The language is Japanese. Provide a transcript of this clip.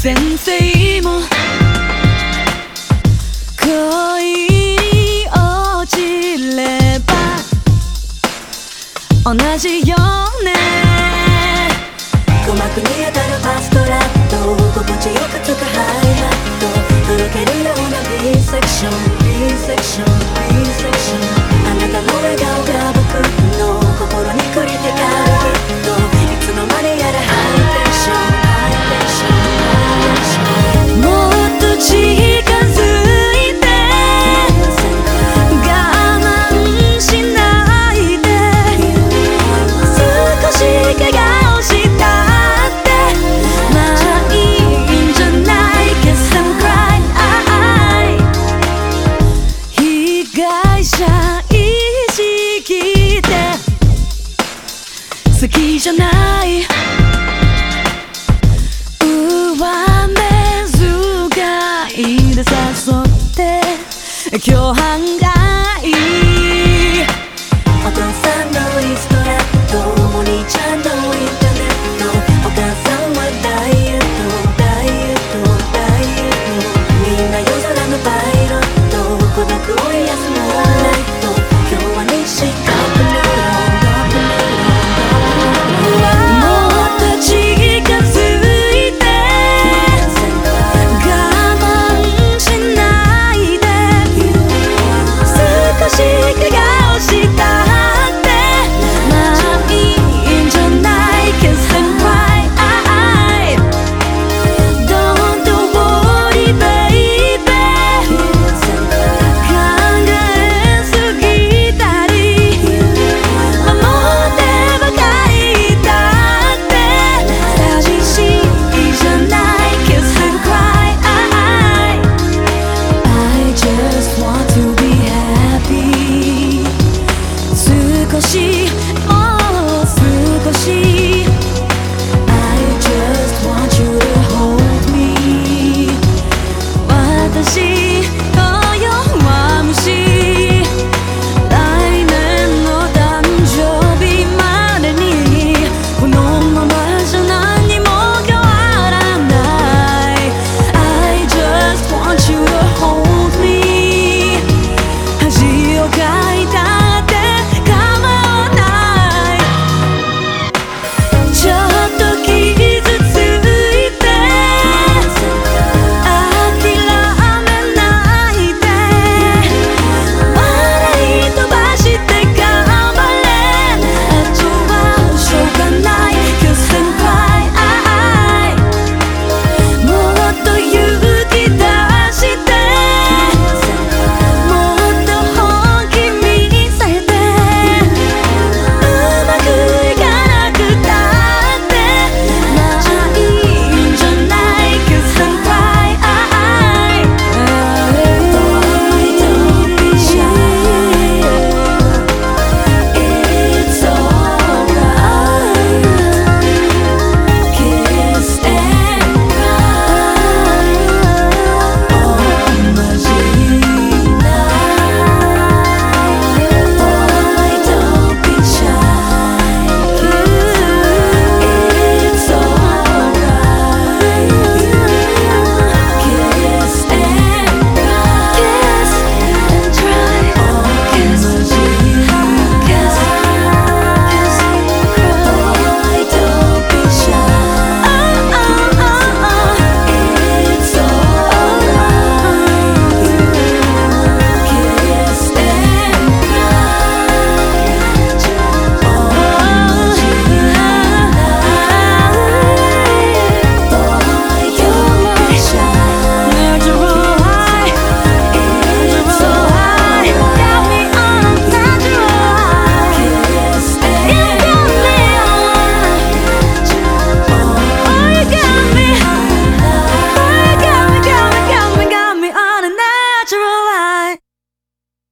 先生も恋に落ちれば同じよね。鼓膜に当た？好きじゃない。上目遣いで誘って共犯が